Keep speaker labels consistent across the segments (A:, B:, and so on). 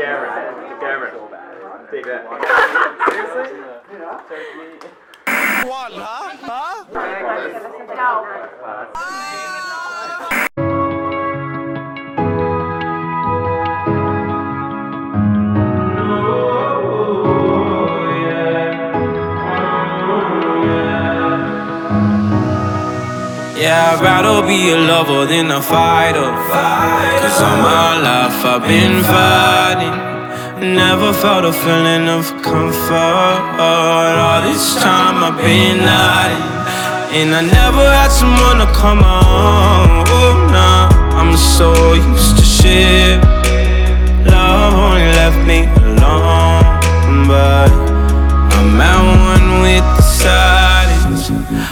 A: camera. The camera. Take that. Seriously?
B: What, huh? Huh? Ah!
C: Yeah, I'd rather be a lover than a fighter. Cause all my life I've been fighting. Never felt a feeling of comfort. All this time I've been hiding. And I never had someone to come on. Oh, nah, I'm so used to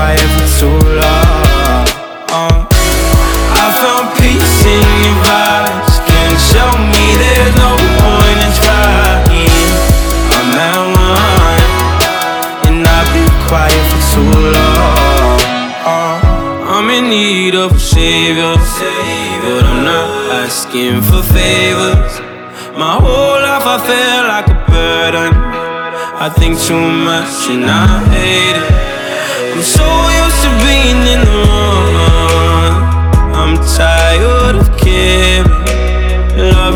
C: Quiet for too long. I found peace in your vibes. Can't show me there's no point in trying. I'm at one, and I've been quiet for too long. Uh, I'm in need of a savior, but I'm not asking for favors. My whole life I feel like a burden. I think too much and I hate it. I'm so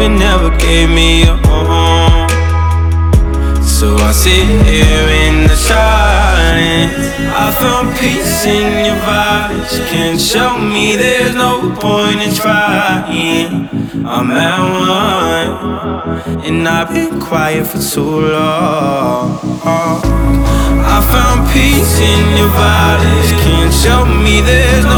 C: Loving never gave me a home. So I sit here in the silence. I found peace in your vibes. Can't show me there's no point in trying. I'm at one, and I've been quiet for too long. I found peace in your vibes. Can't show me there's no